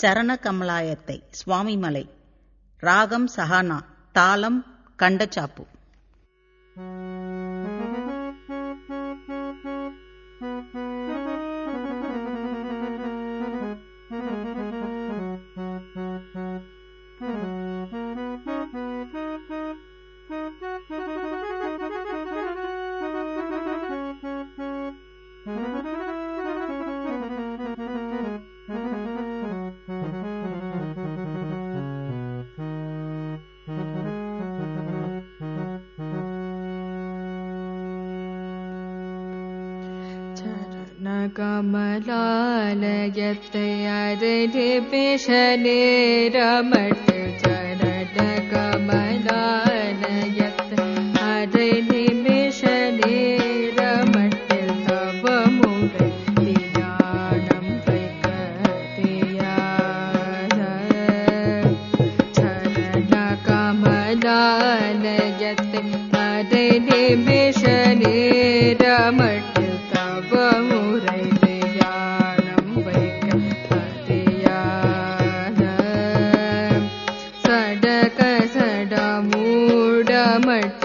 சரணகமலாயத்தை சுவாமிமலை ராகம் சஹானா தாளம் கண்டச்சாப்பு. चरणकमलालयते अरटिपिशने रमट चरणकमलालयते अरटिपिशने रमट तव मुरतियाणं वैकटिया चरणकमलालयते अरटिपिशने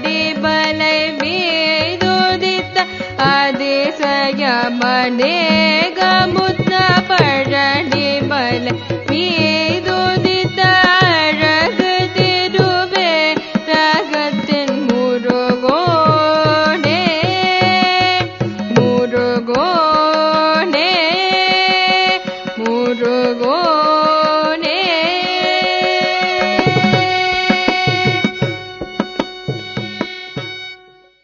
ले दोदिने मुद्रल